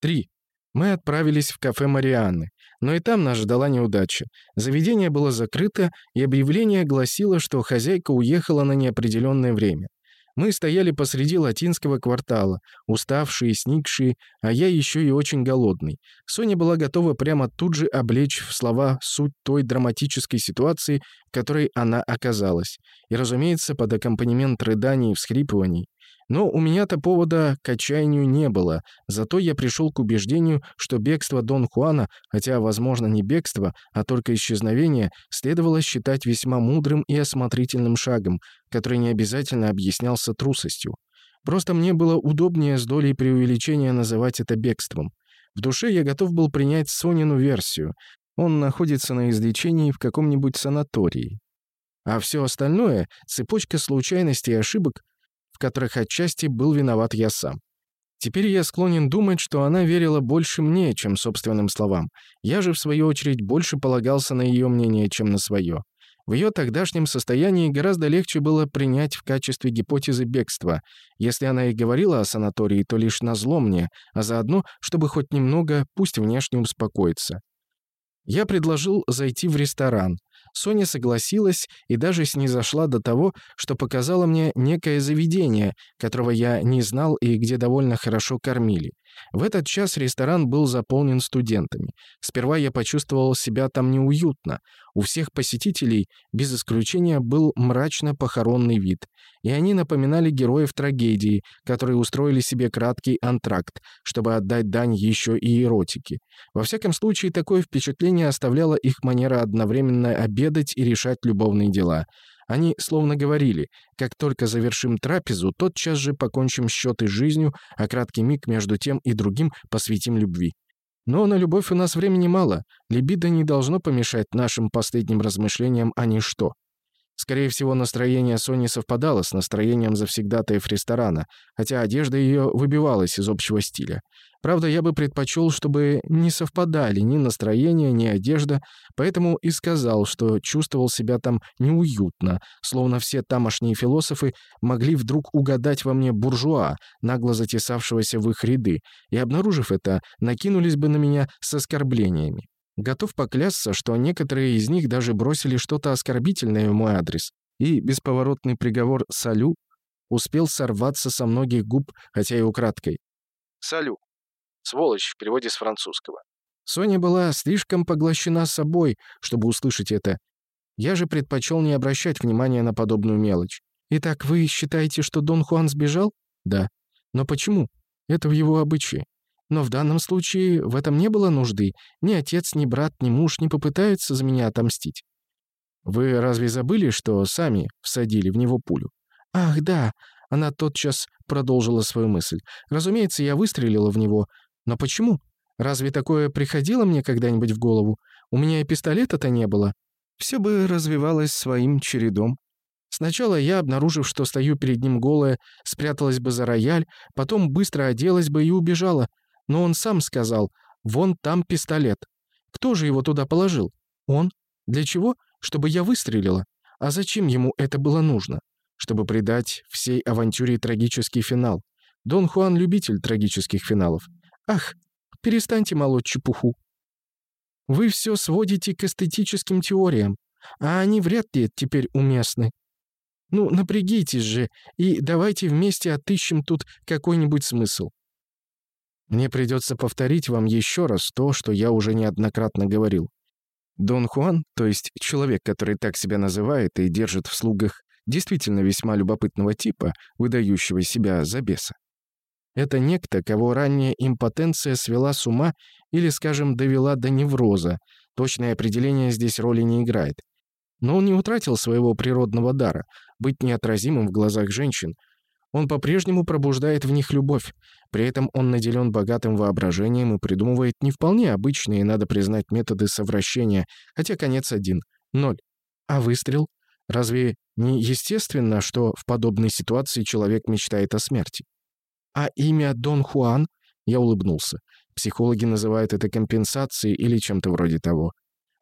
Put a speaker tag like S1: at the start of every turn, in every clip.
S1: 3. Мы отправились в кафе Марианны, но и там нас ждала неудача. Заведение было закрыто, и объявление гласило, что хозяйка уехала на неопределенное время. Мы стояли посреди латинского квартала, уставшие, сникшие, а я еще и очень голодный. Соня была готова прямо тут же облечь в слова суть той драматической ситуации, в которой она оказалась. И, разумеется, под аккомпанемент рыданий и всхрипываний. Но у меня-то повода к отчаянию не было, зато я пришел к убеждению, что бегство Дон Хуана, хотя, возможно, не бегство, а только исчезновение, следовало считать весьма мудрым и осмотрительным шагом, который не обязательно объяснялся трусостью. Просто мне было удобнее с долей преувеличения называть это бегством. В душе я готов был принять Сонину версию. Он находится на излечении в каком-нибудь санатории. А все остальное — цепочка случайностей и ошибок, в которых отчасти был виноват я сам. Теперь я склонен думать, что она верила больше мне, чем собственным словам. Я же, в свою очередь, больше полагался на ее мнение, чем на свое. В ее тогдашнем состоянии гораздо легче было принять в качестве гипотезы бегства. Если она и говорила о санатории, то лишь назло мне, а заодно, чтобы хоть немного, пусть внешне успокоиться. Я предложил зайти в ресторан. Соня согласилась и даже снизошла до того, что показала мне некое заведение, которого я не знал и где довольно хорошо кормили. В этот час ресторан был заполнен студентами. Сперва я почувствовал себя там неуютно. У всех посетителей, без исключения, был мрачно-похоронный вид. И они напоминали героев трагедии, которые устроили себе краткий антракт, чтобы отдать дань еще и эротике. Во всяком случае, такое впечатление оставляла их манера одновременно обедать и решать любовные дела — они словно говорили, как только завершим трапезу, тотчас же покончим счеты жизнью, а краткий миг между тем и другим посвятим любви. Но на любовь у нас времени мало, либидо не должно помешать нашим последним размышлениям о ничто. Скорее всего, настроение Сони совпадало с настроением завсегдатаев ресторана, хотя одежда ее выбивалась из общего стиля. Правда, я бы предпочел, чтобы не совпадали ни настроение, ни одежда, поэтому и сказал, что чувствовал себя там неуютно, словно все тамошние философы могли вдруг угадать во мне буржуа, нагло затесавшегося в их ряды, и, обнаружив это, накинулись бы на меня с оскорблениями. Готов поклясться, что некоторые из них даже бросили что-то оскорбительное в мой адрес, и бесповоротный приговор «салю» успел сорваться со многих губ, хотя и украдкой. «Салю» — сволочь в переводе с французского. Соня была слишком поглощена собой, чтобы услышать это. Я же предпочел не обращать внимания на подобную мелочь. «Итак, вы считаете, что Дон Хуан сбежал?» «Да». «Но почему? Это в его обычае. Но в данном случае в этом не было нужды. Ни отец, ни брат, ни муж не попытаются за меня отомстить. Вы разве забыли, что сами всадили в него пулю? Ах, да, она тотчас продолжила свою мысль. Разумеется, я выстрелила в него. Но почему? Разве такое приходило мне когда-нибудь в голову? У меня и пистолета-то не было. Все бы развивалось своим чередом. Сначала я, обнаружив, что стою перед ним голая, спряталась бы за рояль, потом быстро оделась бы и убежала. Но он сам сказал, вон там пистолет. Кто же его туда положил? Он. Для чего? Чтобы я выстрелила. А зачем ему это было нужно? Чтобы придать всей авантюре трагический финал. Дон Хуан — любитель трагических финалов. Ах, перестаньте молоть чепуху. Вы все сводите к эстетическим теориям, а они вряд ли теперь уместны. Ну, напрягитесь же, и давайте вместе отыщем тут какой-нибудь смысл. Мне придется повторить вам еще раз то, что я уже неоднократно говорил. Дон Хуан, то есть человек, который так себя называет и держит в слугах действительно весьма любопытного типа, выдающего себя за беса. Это некто, кого ранняя импотенция свела с ума или, скажем, довела до невроза. Точное определение здесь роли не играет. Но он не утратил своего природного дара — быть неотразимым в глазах женщин, он по-прежнему пробуждает в них любовь. При этом он наделен богатым воображением и придумывает не вполне обычные, надо признать, методы совращения, хотя конец один — ноль. А выстрел? Разве не естественно, что в подобной ситуации человек мечтает о смерти? А имя Дон Хуан? Я улыбнулся. Психологи называют это компенсацией или чем-то вроде того.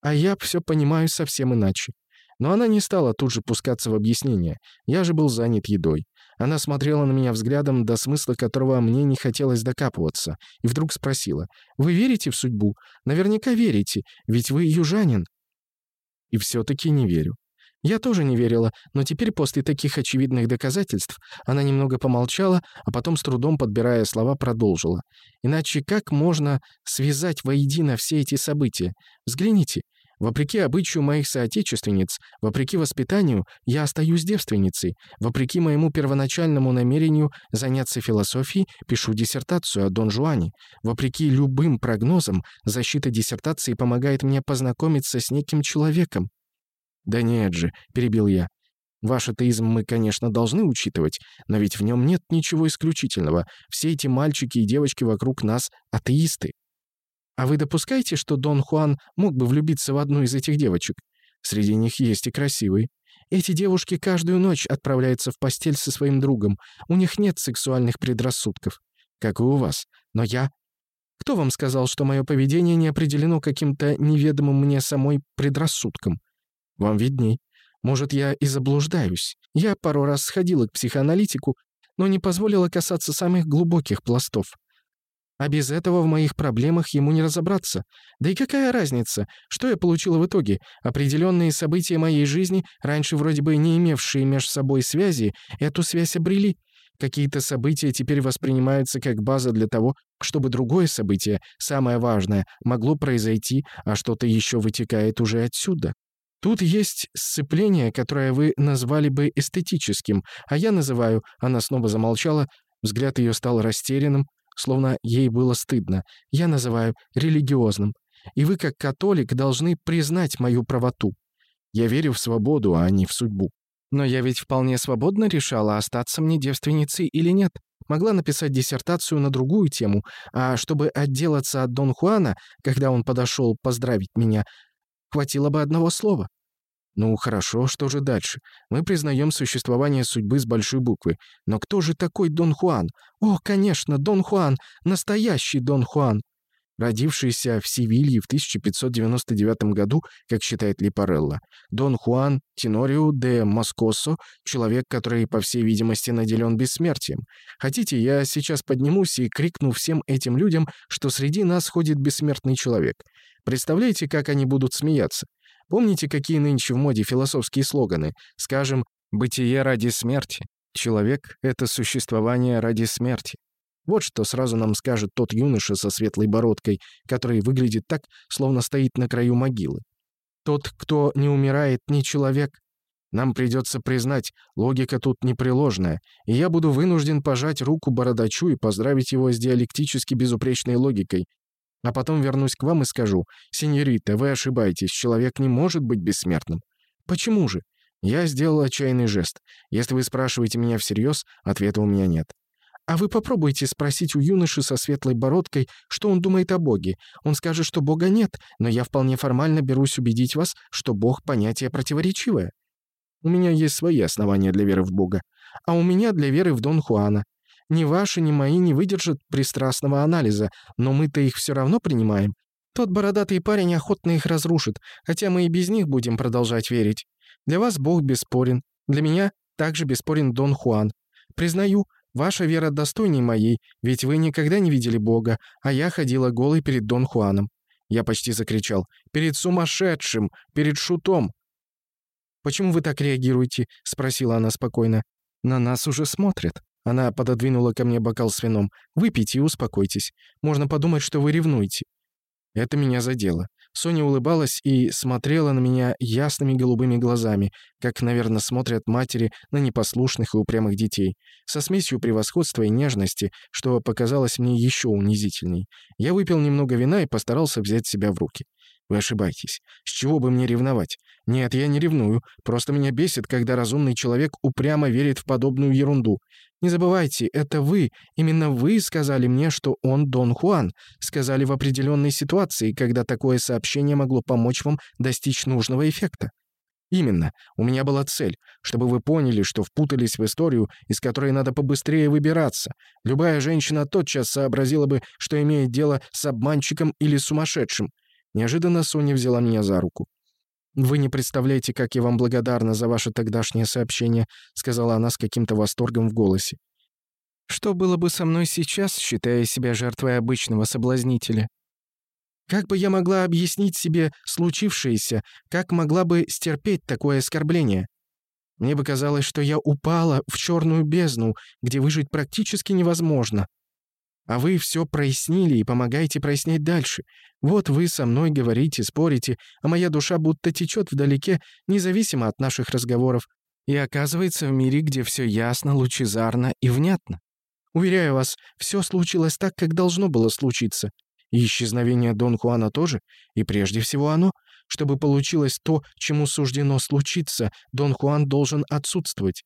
S1: А я все понимаю совсем иначе. Но она не стала тут же пускаться в объяснение. Я же был занят едой. Она смотрела на меня взглядом, до смысла которого мне не хотелось докапываться, и вдруг спросила, «Вы верите в судьбу? Наверняка верите, ведь вы южанин». И все-таки не верю. Я тоже не верила, но теперь после таких очевидных доказательств она немного помолчала, а потом с трудом подбирая слова продолжила. Иначе как можно связать воедино все эти события? Взгляните. Вопреки обычаю моих соотечественниц, вопреки воспитанию, я остаюсь девственницей. Вопреки моему первоначальному намерению заняться философией, пишу диссертацию о Дон Жуане. Вопреки любым прогнозам, защита диссертации помогает мне познакомиться с неким человеком. «Да нет же», — перебил я. «Ваш атеизм мы, конечно, должны учитывать, но ведь в нем нет ничего исключительного. Все эти мальчики и девочки вокруг нас — атеисты. А вы допускаете, что Дон Хуан мог бы влюбиться в одну из этих девочек? Среди них есть и красивые. Эти девушки каждую ночь отправляются в постель со своим другом. У них нет сексуальных предрассудков. Как и у вас. Но я... Кто вам сказал, что мое поведение не определено каким-то неведомым мне самой предрассудком? Вам видней. Может, я и заблуждаюсь. Я пару раз сходила к психоаналитику, но не позволила касаться самых глубоких пластов. А без этого в моих проблемах ему не разобраться. Да и какая разница, что я получила в итоге? Определенные события моей жизни, раньше вроде бы не имевшие между собой связи, эту связь обрели. Какие-то события теперь воспринимаются как база для того, чтобы другое событие, самое важное, могло произойти, а что-то еще вытекает уже отсюда. Тут есть сцепление, которое вы назвали бы эстетическим, а я называю, она снова замолчала, взгляд ее стал растерянным, словно ей было стыдно. Я называю религиозным. И вы, как католик, должны признать мою правоту. Я верю в свободу, а не в судьбу. Но я ведь вполне свободно решала, остаться мне девственницей или нет. Могла написать диссертацию на другую тему, а чтобы отделаться от Дон Хуана, когда он подошел поздравить меня, хватило бы одного слова. Ну, хорошо, что же дальше? Мы признаем существование судьбы с большой буквы. Но кто же такой Дон Хуан? О, конечно, Дон Хуан! Настоящий Дон Хуан! Родившийся в Севилье в 1599 году, как считает Липарелло, Дон Хуан Тенорио де Москосо — человек, который, по всей видимости, наделен бессмертием. Хотите, я сейчас поднимусь и крикну всем этим людям, что среди нас ходит бессмертный человек. Представляете, как они будут смеяться? Помните, какие нынче в моде философские слоганы? Скажем, «бытие ради смерти». Человек — это существование ради смерти. Вот что сразу нам скажет тот юноша со светлой бородкой, который выглядит так, словно стоит на краю могилы. Тот, кто не умирает, не человек. Нам придется признать, логика тут непреложная, и я буду вынужден пожать руку бородачу и поздравить его с диалектически безупречной логикой, а потом вернусь к вам и скажу, «Сеньорита, вы ошибаетесь, человек не может быть бессмертным». Почему же? Я сделал отчаянный жест. Если вы спрашиваете меня всерьез, ответа у меня нет. А вы попробуйте спросить у юноши со светлой бородкой, что он думает о Боге. Он скажет, что Бога нет, но я вполне формально берусь убедить вас, что Бог — понятие противоречивое. У меня есть свои основания для веры в Бога, а у меня для веры в Дон Хуана. Ни ваши, ни мои не выдержат пристрастного анализа, но мы-то их все равно принимаем. Тот бородатый парень охотно их разрушит, хотя мы и без них будем продолжать верить. Для вас Бог бесспорен. Для меня также бесспорен Дон Хуан. Признаю, ваша вера достойней моей, ведь вы никогда не видели Бога, а я ходила голой перед Дон Хуаном. Я почти закричал. «Перед сумасшедшим! Перед шутом!» «Почему вы так реагируете?» — спросила она спокойно. «На нас уже смотрят». Она пододвинула ко мне бокал с вином. «Выпейте и успокойтесь. Можно подумать, что вы ревнуете». Это меня задело. Соня улыбалась и смотрела на меня ясными голубыми глазами, как, наверное, смотрят матери на непослушных и упрямых детей, со смесью превосходства и нежности, что показалось мне еще унизительней. Я выпил немного вина и постарался взять себя в руки. Вы ошибаетесь. С чего бы мне ревновать? Нет, я не ревную. Просто меня бесит, когда разумный человек упрямо верит в подобную ерунду. Не забывайте, это вы, именно вы сказали мне, что он Дон Хуан. Сказали в определенной ситуации, когда такое сообщение могло помочь вам достичь нужного эффекта. Именно. У меня была цель, чтобы вы поняли, что впутались в историю, из которой надо побыстрее выбираться. Любая женщина тотчас сообразила бы, что имеет дело с обманщиком или сумасшедшим. Неожиданно Соня взяла меня за руку. «Вы не представляете, как я вам благодарна за ваше тогдашнее сообщение», сказала она с каким-то восторгом в голосе. «Что было бы со мной сейчас, считая себя жертвой обычного соблазнителя? Как бы я могла объяснить себе случившееся, как могла бы стерпеть такое оскорбление? Мне бы казалось, что я упала в черную бездну, где выжить практически невозможно. А вы все прояснили и помогаете прояснять дальше. Вот вы со мной говорите, спорите, а моя душа будто течет вдалеке, независимо от наших разговоров, и оказывается в мире, где все ясно, лучезарно и внятно. Уверяю вас, все случилось так, как должно было случиться. И исчезновение Дон Хуана тоже, и прежде всего оно. Чтобы получилось то, чему суждено случиться, Дон Хуан должен отсутствовать.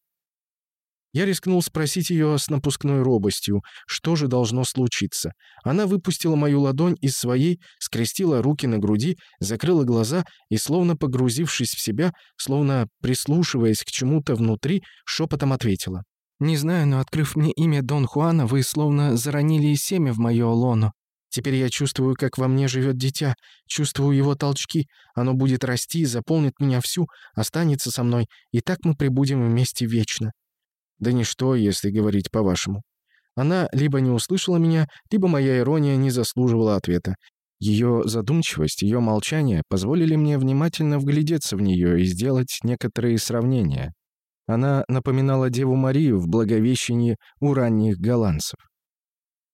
S1: Я рискнул спросить ее с напускной робостью, что же должно случиться. Она выпустила мою ладонь из своей, скрестила руки на груди, закрыла глаза и, словно погрузившись в себя, словно прислушиваясь к чему-то внутри, шепотом ответила. «Не знаю, но, открыв мне имя Дон Хуана, вы словно заронили семя в мое лоно. Теперь я чувствую, как во мне живет дитя, чувствую его толчки. Оно будет расти, заполнит меня всю, останется со мной, и так мы пребудем вместе вечно. Да ничто, если говорить по-вашему. Она либо не услышала меня, либо моя ирония не заслуживала ответа. Ее задумчивость, ее молчание позволили мне внимательно вглядеться в нее и сделать некоторые сравнения. Она напоминала Деву Марию в Благовещении у ранних голландцев.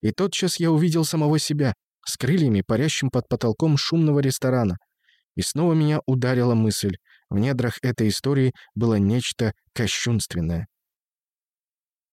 S1: И тотчас я увидел самого себя, с крыльями, парящим под потолком шумного ресторана. И снова меня ударила мысль. В недрах этой истории было нечто кощунственное.